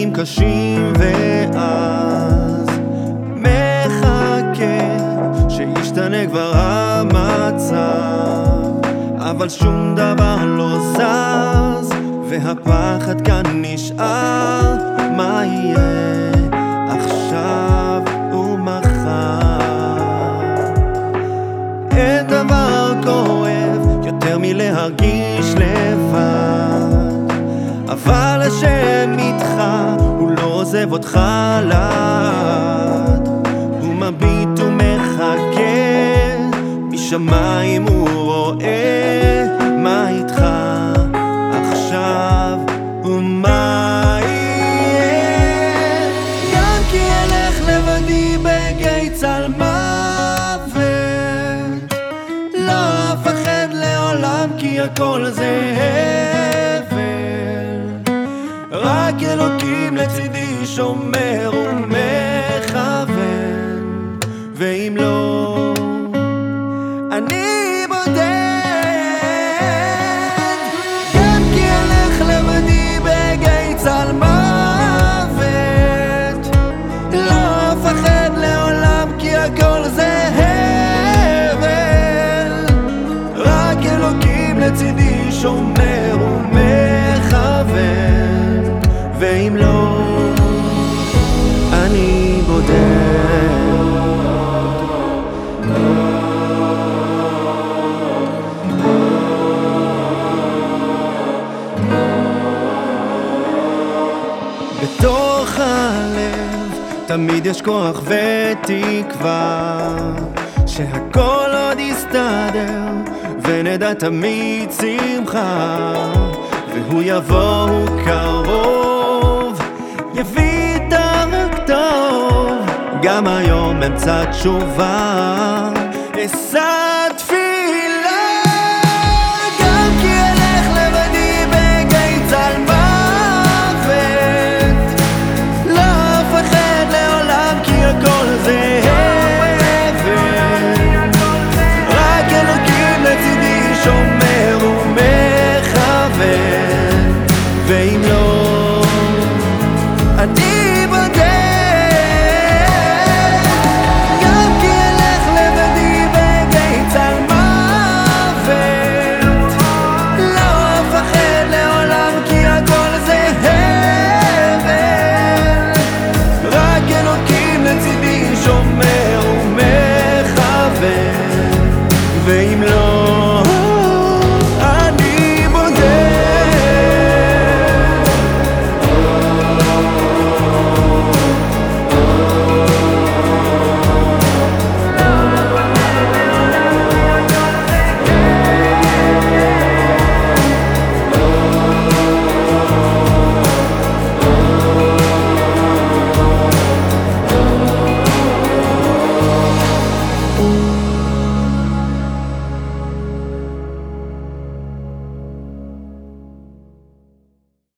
דברים קשים ואז מחכה שישתנה כבר המצב. אבל שום דבר לא זז והפחד כאן נשאר. מה יהיה עכשיו ומחר? אין דבר כואב יותר מלהרגיש לבד. אבל השם לא עוזב אותך לעד הוא מביט ומחכה, משמיים הוא רואה. מה איתך עכשיו ומה יהיה? גם כי אלך לבדי בגיא צל מוות. לא אפחד לעולם כי הכל זה הבל רק אלוקים לצידי שומר ומכוון. ואם לא אני בודד. גם כי אלך לבדי בגיא צל מוות. לא אפחד לעולם כי הכל זה הבל. רק אלוקים לצידי שומר ואם לא אני בודד. בתוך הלב תמיד יש כוח ותקווה שהכל עוד יסתדר ונדע תמיד שמחה והוא יבוא קרוב גם היום אמצא תשובה. אשא תפילה גם כי אלך לבדי בגיא צלמוות לא אפחד לעולם כי הכל זה הבל. רק אלוקים לצידי שומר ומכוון. ואם